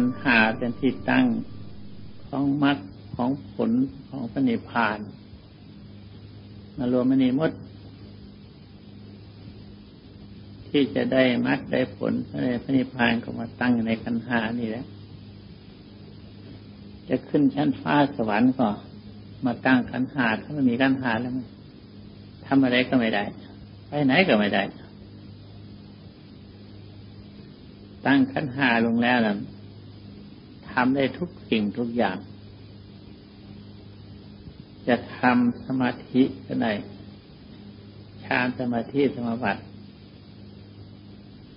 ขันหาเป็นที่ตั้งของมรรคของผลของพระนิพพานมารวมมณีมด ที่จะได้มรรคได้ผลในพระนิพพานก็มาตั้งในขันหานี่แหละจะขึ้นชั้นฟ้าสวรรค์ก็มาตั้งขันหาถ้ามันมีขันหาแล้วทำอะไรก็ไม่ได้ ไปไหนก็ไม่ได้ ตั้งขันหาลงแล้วนะำได้ทุกสิ่งทุกอย่าง จะทำสมาธิก็ได้ฌานสมาธิสมาบัติ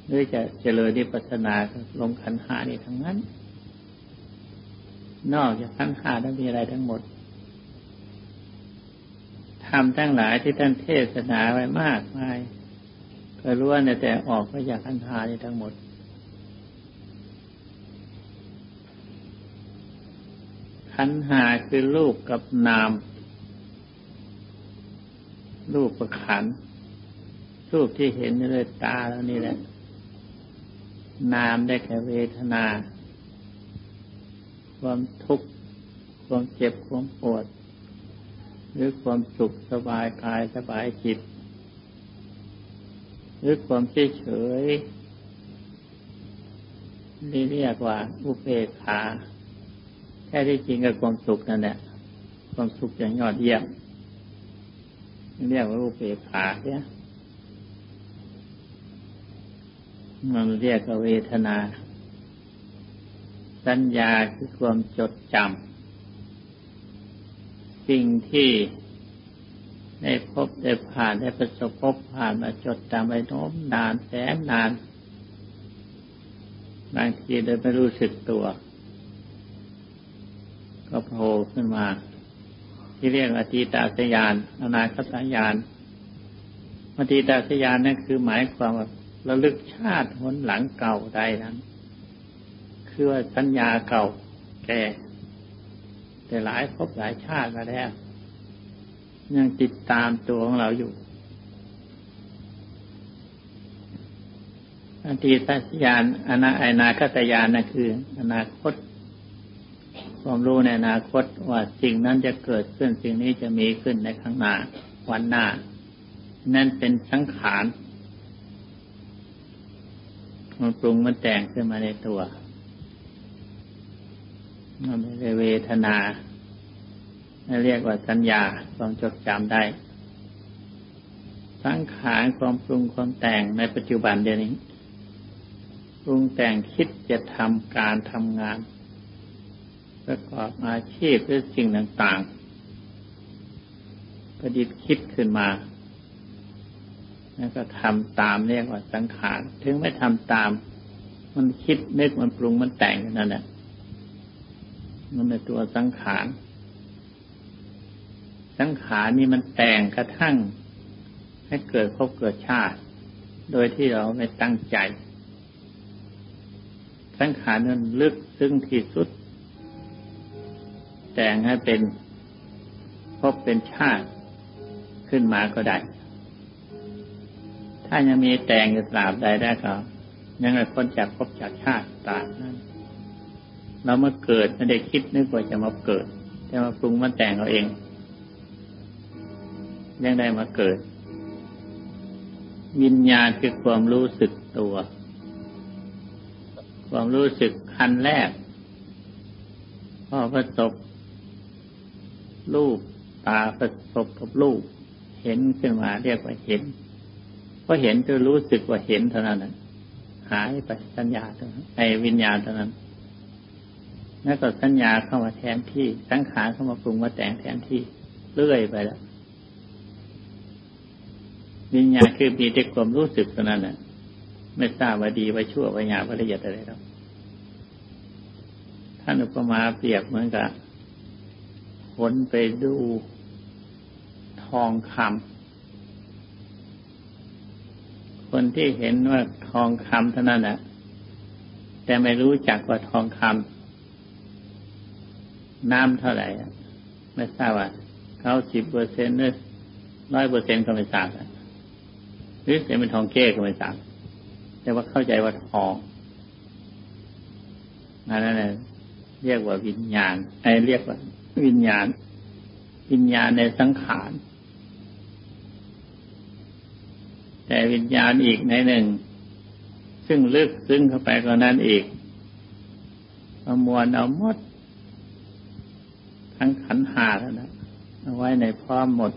หรือจะเจริญดิปัสนาลงขันหานี่ทั้งนั้น นอกจากขันหาแล้วมีอะไรทั้งหมดทำทั้งหลายที่ท่านเทศนาไว้มากมายก็รู้ว่าแต่ออกมาจากขันหานี่ทั้งหมด ขันหาคือรูปกับนาม รูปประขัน รูปที่เห็นด้วยตาแล้วนี่แหละ นามได้แก่เวทนา ความทุกข์ ความเจ็บ ความปวด หรือความสุขสบายกายสบายจิต หรือความเฉยเฉยนี่เรียกว่าอุเบกขา แค่ที่จริงกับความสุขนั่นแหละความสุขอย่างยอดเยี่ยมเรียกว่ารูปเอกขาเนี่ยมันเรียกว่าเวทนา สัญญาคือความจดจำสิ่งที่ได้พบได้ผ่านได้ประสบพบผ่านมาจดจำไปโน้มนานแสนนาน บางทีโดยไม่รู้สึกตัว โผล่ขึ้นมา ที่เรียกอตีตาสยานอนาคตายานอตีตาสยานนั่นคือหมายความว่าระลึกชาติหนหลังเก่าใดนั้น คือว่าสัญญาเก่าแก่แต่หลายพบหลายชาติมาแล้วยังติดตามตัวของเราอยู่อตีตาสยานอนาอนาคตยานนั่นคือ อนาคต ความรู้ในอนาคตว่าสิ่งนั้นจะเกิดขึ้นสิ่งนี้จะมีขึ้นในข้างหน้าวันหน้า นั่นเป็นสังขารมันปรุงมันแต่งขึ้นมาในตัว มันไม่ได้เวทนาเรียกว่าสัญญาความจดจำได้ สังขารความปรุงความแต่งในปัจจุบันเดี๋ยวนี้ ปรุงแต่งคิดจะทำการทำงาน ประกอบอาชีพหรือสิ่งต่างๆ ประดิษฐ์คิดขึ้นมา แล้วก็ทำตามเรียกว่าสังขาร ถึงไม่ทำตาม มันคิดนึกมันปรุงมันแต่งนั่นแหละมันเป็นตัวสังขาร สังขารนี่มันแต่งกระทั่ง ให้เกิดพบเกิดชาติ โดยที่เราไม่ตั้งใจ สังขารนั้นลึกซึ้งที่สุด แต่งให้เป็นพบเป็นชาติขึ้นมาก็ได้ ถ้ายังมีแต่งอยู่ตราบใดได้ก็ยังไงคนจากพบจากชาติตราบนั้น เราเมื่อเกิดไม่ได้คิดนึกว่าจะมาเกิด แต่มาปรุงมาแต่งเราเอง ยังได้มาเกิด วิญญาณคือความรู้สึกตัว ความรู้สึกขั้นแรกพอประสบ รูปตาประสบกับรูปเห็นขึ้นมาเรียกว่าเห็นเพอเห็นก็รู้สึกว่าเห็นเท่านั้นหายไปสัญญาเท่านั้นในวิญญาณเท่านั้นแล้วก็สัญญาเข้ามาแทนที่สังขารเข้ามาปรุงมาแต่งแทนที่เรื่อยไปแล้ววิญญาณคือมีแต่ความรู้สึกเท่านั้นน่ะ ไม่ทราบว่าดีว่าชั่วว่าหยาบว่าละเอียดอะไรหรอกท่านอุปมาเปรียบเหมือนกับ ผลไปดูทองคำคนที่เห็นว่าทองคำเท่านั้นแหละแต่ไม่รู้จักว่าทองคำน้ำเท่าไหร่ไม่ทราบว่าเขาสิบเปอร์เซ็นต์หรือร้อยเปอร์เซ็นต์ก็ไม่ทราบหรือจะเป็นทองเก้ก็ไม่ทราบแต่ว่าเข้าใจว่าทองนั่นแหละเรียกว่าวิญญาณไอ้เรียกว่า วิญญาณ วิญญาณในสังขาร แต่วิญญาณอีกในหนึ่ง ซึ่งลึกซึ้งเข้าไปกว่านั้นอีกประมวลเอาหมด ทั้งขันหาแล้วนะเอาไว้ในพร้อมหมด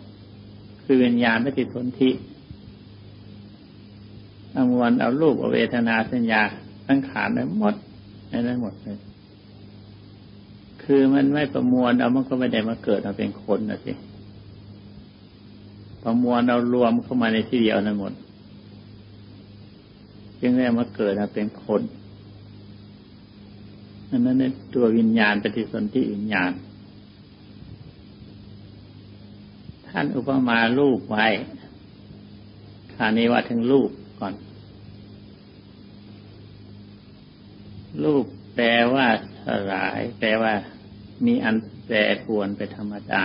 คือวิญญาณปฏิสนธิประมวลเอารูปเอาเวทนาสัญญาสังขารไว้หมดในนั้นหมดเลย คือมันไม่ประมวลเอามันก็ไม่ได้มาเกิดมาเป็นคนนะสิประมวลเอารวมเข้ามาในที่เดียวนั้นหมด จึงได้มาเกิดมาเป็นคนอันนั้นตัววิญญาณปฏิสนธิวิญญาณ ท่านอุปมารูปไว้คานี้ว่าถึงรูปก่อนรูปแปลว่าสลาย แปลว่า มีอันแปรปวนไปธรรมดา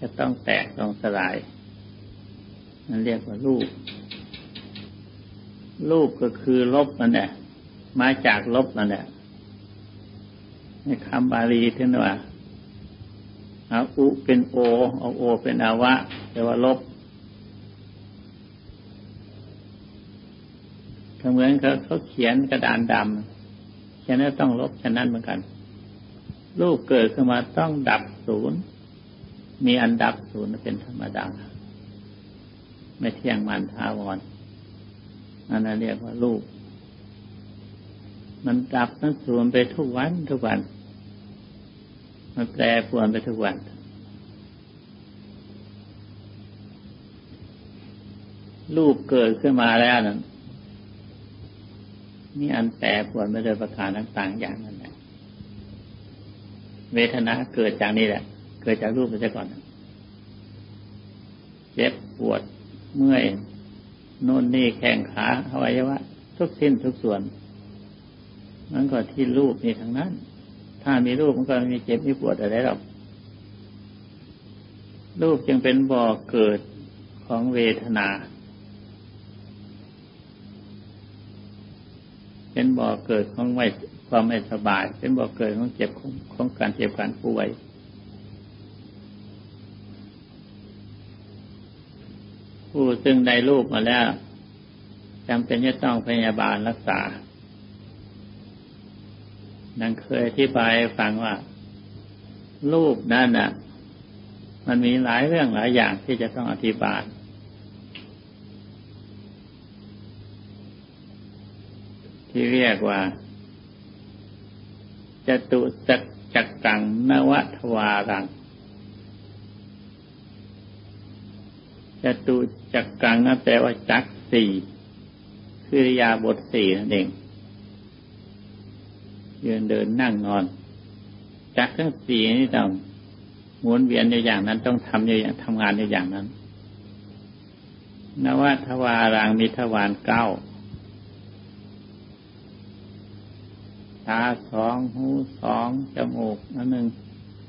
จะต้องแตกต้องสลายนั่นเรียกว่ารูป รูปก็คือลบนั่นแหละมาจากลบนั่นแหละในคำบาลีที่ว่าเอาอุเป็นโอเอาโอเป็นอาวะแปลว่าลบก็เหมือนเขาเขาเขียนกระดานดำเขียนแล้วต้องลบฉะนั้นเหมือนกัน รูปเกิดขึ้นมาต้องดับศูนย์ มีอันดับศูนย์เป็นธรรมดา ไม่เที่ยงมันทาวรอันนั้นเรียกว่ารูปมันดับนั้นศูนย์ไปทุกวันทุกวัน มันแปรปรวนไปทุกวันรูปเกิดขึ้นมาแล้วนั้นมีอันแปรปรวนไปโดยประการต่างๆอย่างนั้น เวทนาเกิดจากนี่แหละ เกิดจากรูปไปซะก่อน เจ็บปวดเมื่อยโน่นนี่แข้งขาอวัยวะทุกสิ้นทุกส่วน มันก็ที่รูปนี่ทั้งนั้น ถ้ามีรูปมันก็มีเจ็บมีปวดอะไรหรอกรูปจึงเป็นบ่อเกิดของเวทนา เป็นบ่อเกิดของไวความไม่สบาย เป็นบ่อเกิดของเจ็บของของการเจ็บการป่วยผู้ซึ่งได้รูปมาแล้วจำเป็นจะต้องพยาบาลรักษา นังเคยอธิบายฟังว่า รูปนั่นน่ะ มันมีหลายเรื่องหลายอย่างที่จะต้องอธิบาย ที่เรียกว่าจตุจักจักกังนวทวารังจตุจักกังนั่นแปลว่าจักสี่คือริยาบทสี่นั่นเองยืนเดินนั่งนอน จักทั้งสี่นี่ต้องหมุนเวียนอยู่อย่างนั้นต้องทำอยู่อย่างทำงานอยู่อย่างนั้นนวทวารังมีทวารเก้า ตาสองหูสองจมูกอันหนึ่ง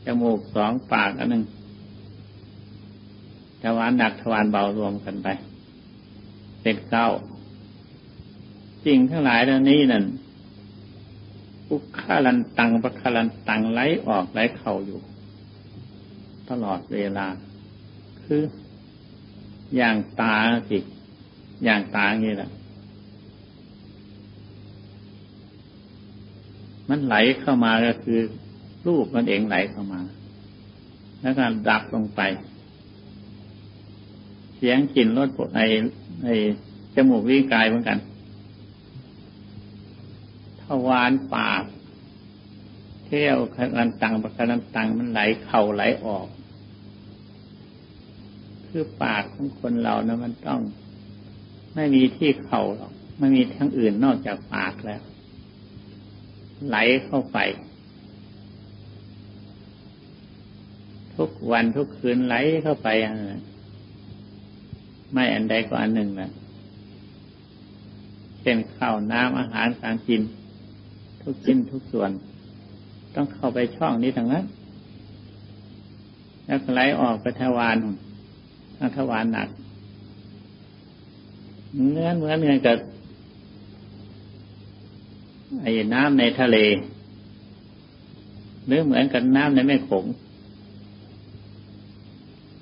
จมูกสองปากอันหนึ่งทวารหนักทวารเบารวมกันไปเป็นเก้าจริงทั้งหลายเหล่านี้นั่นอุคาลันตังปะคาลันตังไหลออกไหลเข้าอยู่ ตลอดเวลา คือ อย่างตาสิ อย่างตาอย่างนี้แหละ มันไหลเข้ามาก็คือ รูปมันเองไหลเข้ามา แล้วก็ดับลงไป เสียงกลิ่นรสในในจมูกวิ่งกายเหมือนกันทวารปากเที่ยวคันตังประกันตังมันไหลเข่าไหลออก คือปากของคนเรานะมันต้อง ไม่มีที่เข่าหรอกไม่มีทั้งอื่นนอกจากปากแล้ว ไหลเข้าไป ทุกวันทุกคืนไหลเข้าไปไม่อันใดก็อันหนึ่งนะเช่นข้าวน้ำอาหารการกิน ทุกชิ้นทุกส่วน ต้องเข้าไปช่องนี้ทั้งนั้นแล้วไหลออกไปทวารทวารหนักเนื้อเหมือนเงินกับ ไอ้น้ำในทะเล หรือเหมือนกับน้ำในแม่ขง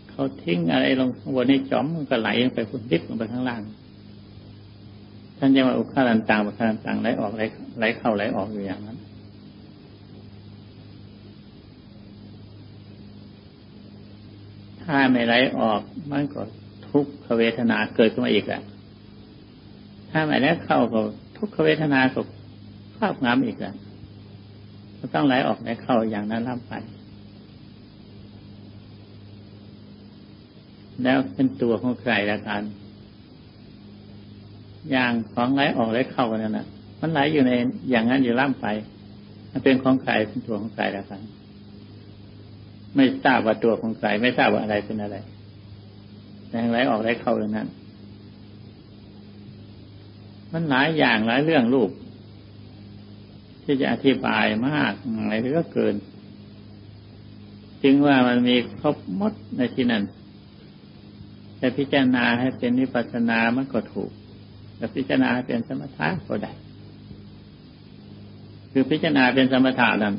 เขาทิ้งอะไรลงข้างบนในจอมมันก็ไหลลงไปพุ่นดิบลงไปข้างล่าง ท่านจะว่าอุคารันต่างอุคารันต่างไหลออกไหลไหลเข้าไหลออกอยู่อย่างนั้นถ้าไม่ไหลออกมันก็ทุกขเวทนาเกิดขึ้นมาอีกแหละถ้าไม่ไหลเข้าก็ทุกขเวทนาก็ ครอบงำอีกแหละก็ต้องไหลออกไหลเข้าอย่างนั้นล่ำไป แล้วเป็นตัวของใครละกันอย่างของไหลออกไหลเข้ากันนั่นนะมันไหลอยู่ในอย่างนั้นอยู่ล่ำไป มันเป็นของใครเป็นตัวของใครละกันไม่ทราบว่าตัวของใครไม่ทราบว่าอะไรเป็นอะไรแต่ไหลออกไหลเข้าอย่างนั้น มันหลายอย่างหลายเรื่องรูป ที่จะอธิบายมากอะไรก็เกิน จึงว่ามันมีครบมดในที่นั้นแต่พิจารณาให้เป็นนิพพานามันก็ถูกแต่พิจารณาเป็นสมถะก็ได้ คือพิจารณาเป็นสมถะนั้น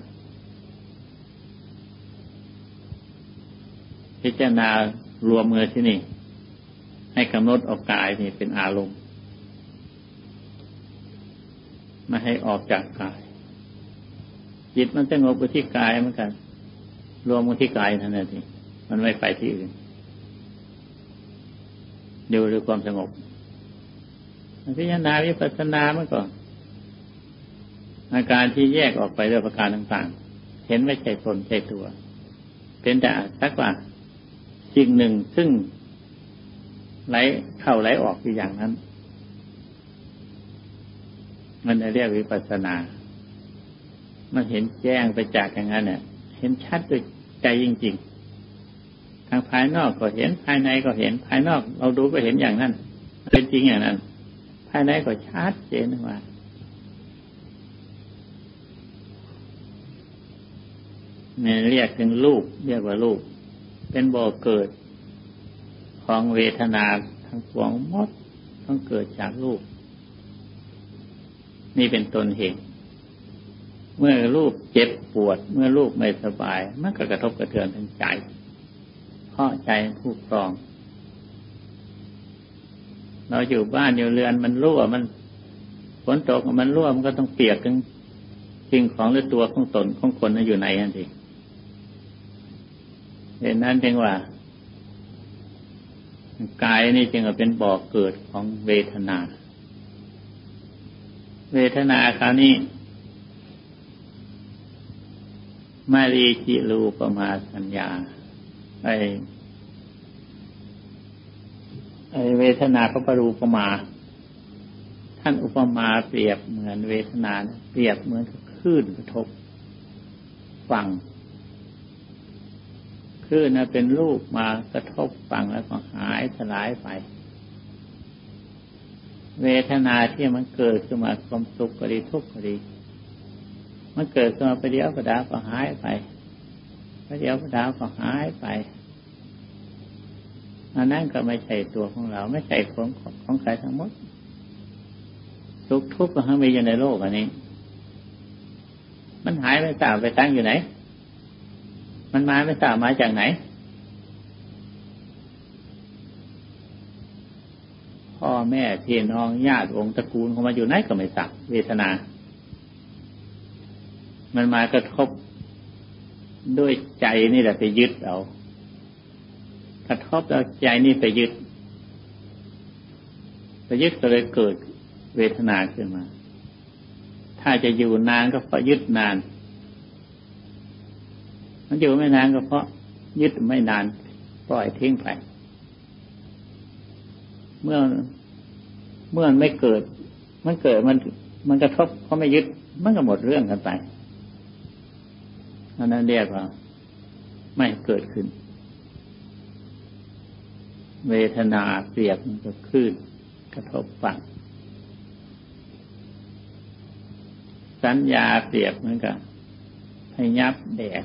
พิจารณารวมมือที่นี่ ให้กำหนดออกกายนี่เป็นอารมณ์ไมาให้ออกจากกาย จิตมันสงบอยู่ที่กายเหมือนกันรวมอยู่ที่กายนั่นเองมันไม่ไปที่อื่นดูด้วยความสงบพิจารณาวิปัสสนาเมื่อก่อนอาการที่แยกออกไปด้วยประการต่างๆ เห็นไม่ใช่ตนใช่ตัว เป็นแต่สักว่าสิ่งหนึ่งซึ่งไหลเข้าไหลออกอยู่อย่างนั้น มันเรียกวิปัสสนา มันเห็นแจ้งไปจากอย่างนั้นเนี่ยเห็นชัดด้วยใจจริง ๆ ทางภายนอกก็เห็นภายในก็เห็นภายนอกเราดูก็เห็นอย่างนั้น เป็นจริงอย่างนั้น ภายในก็ชัดเจนว่าเนี่ยเรียกถึงรูปเรียกว่ารูปเป็นบ่อเกิดของเวทนาทั้งปวงหมดต้องเกิดจากรูปนี่เป็นตนเหตุ เมื่อรูปเจ็บปวด เมื่อรูปไม่สบาย มันก็กระทบกระเทือนทางใจเพราะใจผู้ครอง เราอยู่บ้านอยู่เรือนมันรั่วมันฝนตกมันรั่วมันก็ต้องเปียกทั้งสิ่งของหรือตัวของตนของคนนั้นอยู่ไหนนั่นสิเห็นนั้นจึงว่ากายนี่จึงเป็นบ่อกเกิดของเวทนา เวทนาคราวนี้ มารีจิรูปมาสัญญา ไอไอเวทนาก็ปรูปมา ท่านอุปมาเปรียบเหมือนเวทนา เปรียบเหมือนคลื่นกระทบฟังคลื่นนะเป็นรูปมากระทบฟังแล้วก็หายสลายไป เวทนาที่มันเกิดขึ้นมาความสุขก็ดีทุกข์ก็ดี มันเกิดขึ้นมาไปเดียวประดาก็หายไปไปเดียวประดาก็หายไปอันนั้นก็ไม่ใช่ตัวของเรา ไม่ใช่ของของใครทั้งหมดทุกทุกข์ก็ทั้งมีอยู่ในโลกอันนี้ มันหายไปสาบไปตั้งอยู่ไหน มันมาไม่สาบมาจากไหนพ่อแม่พี่น้องญาติวงตระกูลของมาอยู่ไหนก็ไม่ทราบเวทนา มันมากระทบด้วยใจนี่แหละไปยึดเอา กระทบแล้วใจนี่ไปยึด ไปยึดก็เลยเกิดเวทนาขึ้นมา ถ้าจะอยู่นานก็เพราะยึดนาน มันอยู่ไม่นานก็เพราะยึดไม่นาน ปล่อยทิ้งไป เมื่อเมื่อไม่เกิด มันเกิดมันมันกระทบเพราะไม่ยึด มันก็หมดเรื่องกันไป อันนั้นเรียกว่า ไม่เกิดขึ้น เวทนาเปรียบมันก็คลื่นกระทบฟังสัญญาเปรียบเหมือนกับพยับแดด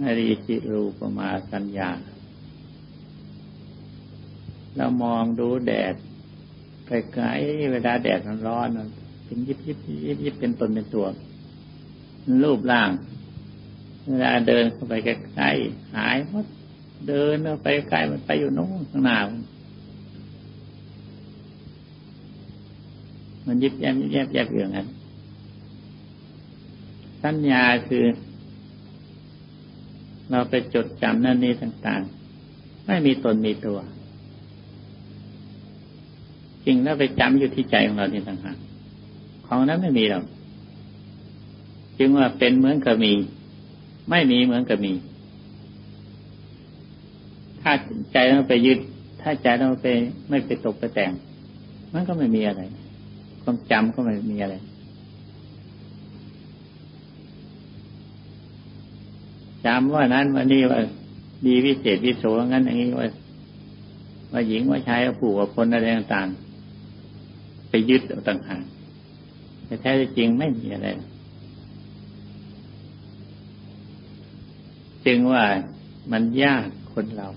นารีจิรูปมาสัญญา เรามองดูแดดไกลๆเวลาแดดมันร้อนเป็นยิบยิบยิบยิบเป็นตนเป็นตัว รูปร่าง เวลาเดินเข้าไปใกล้ๆหายหมดเดินเข้าไปใกล้มันไปอยู่โน้นข้างหน้ามันยิบแยบยิบแยบแยบอย่างนั้นสัญญาคือ เราไปจดจำนั่นนี่ต่าง ๆ ไม่มีตนมีตัวจริงแล้วไปจำอยู่ที่ใจของเราที่ต่างหากของนั้นไม่มีหรอก จึงว่าเป็นเหมือนกับมี ไม่มีเหมือนกับมี ถ้าใจเราไปยึด ถ้าใจเราไปไม่ไปตกไปแต่ง มันก็ไม่มีอะไร ความจำก็ไม่มีอะไร จำว่านั้นวันนี้ว่า ดีวิเศษวิโสงั้นอย่างนี้ว่าว่าหญิงว่าชายว่าผู้ว่าคนอะไรต่างๆ ไปยึดต่างหากแต่แท้จริงไม่มีอะไร จึงว่ามันยากคนเรา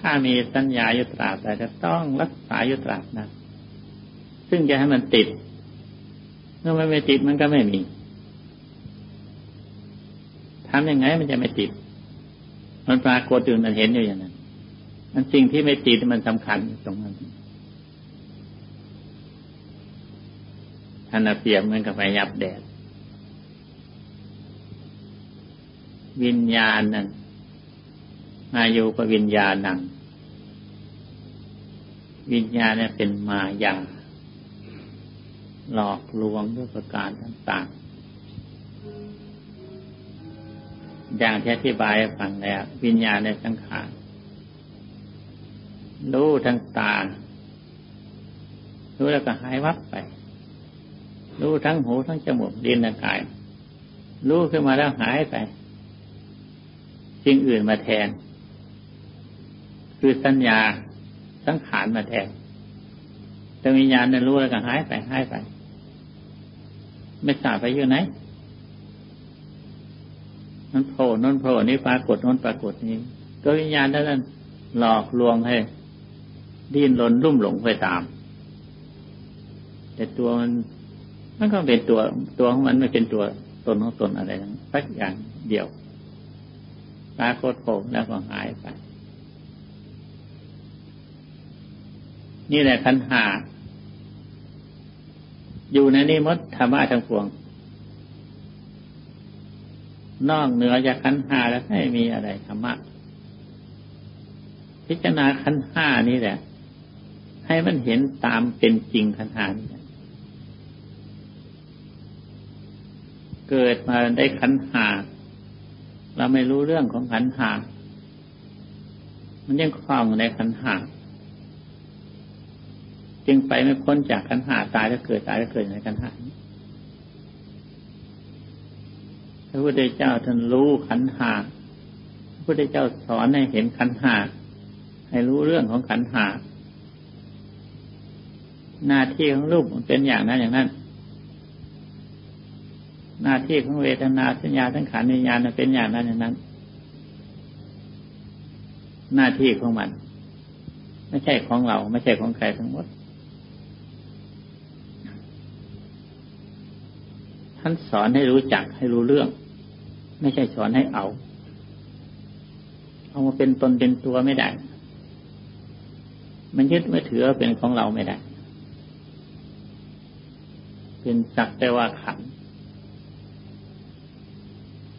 ถ้ามีสัญญายุตราแต่จะต้องรักษายุตรานะซึ่งจะให้มันติด เมื่อมันไม่ติดมันก็ไม่มีทำยังไงมันจะไม่ติด มันปรากฏอยู่มันเห็นอยู่อย่างนั้นมันสิ่งที่ไม่ติดมันสำคัญตรงนั้นท่านเปรียบเหมือนกับไฟยับแดด วิญญาณนั้นมายู่กับวิญญาณนังวิญญาณเนี่ยเป็นมายา หลอกลวงด้วยประการต่างๆ อย่างที่อธิบายฟังแล้ววิญญาณในสังขารรู้ทั้งตา รู้แล้วก็หายวับไป รู้ทั้งหูทั้งจมูกดินกาย รู้ขึ้นมาแล้วหายไป สิ่งอื่นมาแทน คือสัญญาสังขารมาแทนแต่วิญญาณนั้นรู้แล้วก็หายไปหายไป ไม่ทราบไปอยู่ไหนมันโผล่นนโผล่นี่ปรากฏนนปรากฏนี้ ก็วิญญาณนั้นหลอกลวงให้ ดิ้นรนรุ่มหลงไปตาม แต่ตัวมันมันก็เป็นตัวตัวของมันไม่เป็นตัวตนของตนอะไรทั้งสักอย่างเดียว ปรากฏโผล่แล้วก็หายไป นี่แหละคันหา อยู่ในนี้มดธรรมะทั้งปวง นอกเหนือจากขันห้าแล้วไม่มีอะไรธรรมะ พิจารณาขันห้านี่แหละ ให้มันเห็นตามเป็นจริงขันหานี่เกิดมาได้ขันห้า เราไม่รู้เรื่องของขันห้ามันยังคล้องในขันห้าจึงไปไม่พ้นจากขันห้าตายแล้วเกิดตายแล้วเกิดในขันห้าระพุทธเจ้าท่านรู้ขันหาพระพุทธเจ้าสอนให้เห็นขันหา ให้รู้เรื่องของขันหา หน้าที่ของรูปมันเป็นอย่างนั้นอย่างนั้น หน้าที่ของเวทนาสัญญาทั้งขันวิญญาณเป็นอย่างนั้นอย่างนั้น หน้าที่ของมัน ไม่ใช่ของเรา ไม่ใช่ของใครทั้งหมด ท่านสอนให้รู้จักให้รู้เรื่อง ไม่ใช่สอนให้เอา เอามาเป็นตนเป็นตัวไม่ได้ มันยึดไม่ถือเป็นของเราไม่ได้ เป็นสักแต่ว่าขัน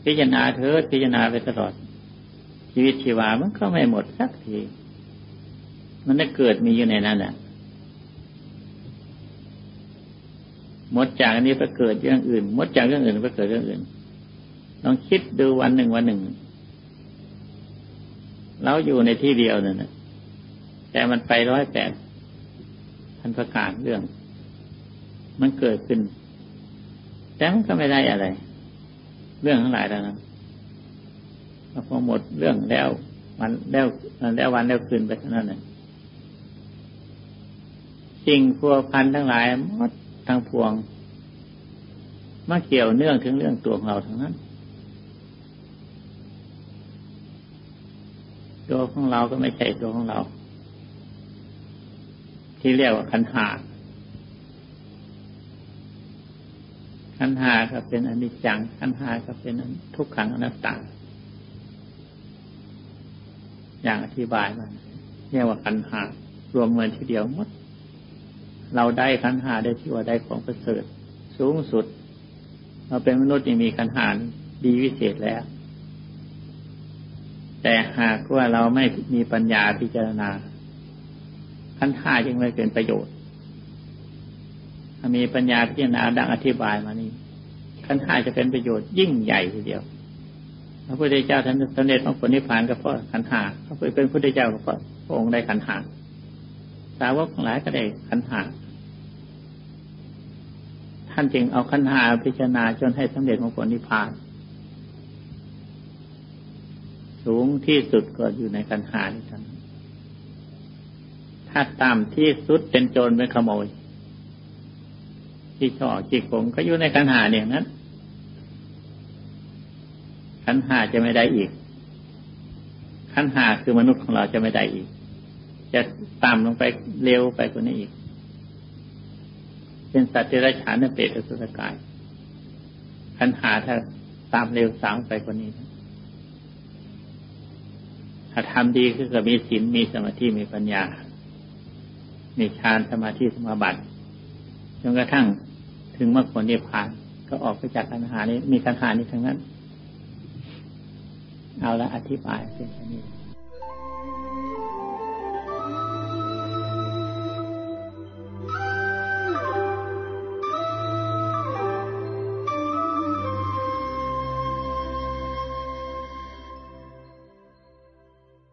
พิจารณาเถิดพิจารณาไปตลอด ชีวิตชีวามันก็ไม่หมดสักที มันได้เกิดมีอยู่ในนั้นแหละหมดจากอันนี้ไปเกิดเรื่องอื่นหมดจากเรื่องอื่นไปเกิดเรื่องอื่นลองคิดดูวันหนึ่งวันหนึ่งเราอยู่ในที่เดียวนั่นนะแต่มันไปร้อยแปดพันประกาศเรื่อง มันเกิดขึ้น แต่มันก็ไม่ได้อะไร เรื่องทั้งหลายแล้วนะพอหมดเรื่องแล้ววันแล้วแล้ววันแล้วคืนไปเท่านั้นเองสิ่งพัวพันทั้งหลายหมดทั้งพวงมาเกี่ยวเนื่องถึงเรื่องตัวของเราทั้งนั้น ตัวของเราก็ไม่ใช่ตัวของเรา ที่เรียกว่าขันหา ขันหาก็เป็นอนิจจังขันหาก็เป็นทุกขังอนัตตา อย่างอธิบายมาเรียกว่าขันหารวมเงินทีเดียวหมด เราได้ขันหาได้ที่ว่าได้ของประเสริฐสูงสุด เราเป็นมนุษย์ที่มีขันหาดีวิเศษแล้ว แต่หากว่าเราไม่มีปัญญาพิจารณาขันหาจึงไม่เป็นประโยชน์ มีปัญญาพิจารณาดังอธิบายมานี้ขันหาจะเป็นประโยชน์ยิ่งใหญ่ทีเดียวพระพุทธเจ้าท่านสำเร็จของผลนิพพานก็เพราะขันหาพระพุทธเป็นพระพุทธเจ้าก็เพราะพระองค์ได้ขันหาสาวกหลายก็ได้ขันหาท่านจึงเอาขันหาพิจารณาจนให้สำเร็จของผลนิพพาน สูงที่สุดก็อยู่ในขันหานี่ท่านถ้าต่ำที่สุดเป็นโจรเป็นขโมย ที่ช่อจีกงก็อยู่ในขันหาเนี่ยนั้นขันหาจะไม่ได้อีกขันหาคือมนุษย์ของเราจะไม่ได้อีก จะต่ำลงไปเร็วไปกว่านี้อีก เป็นสัตว์เดรัจฉานในเปรตอสุรกายขันหาถ้าตามเร็วสางไปกว่านี้ ถ้าทำดีคือกับมีศีลมีสมาธิมีปัญญา มีฌานสมาธิสมาบัติจนกระทั่ง ถึงมรรคผลนิพพาน ก็ออกไปจากปัญหานี้มีตัณหานี้ทั้งนั้น เอาละอธิบายเป็นแค่นี้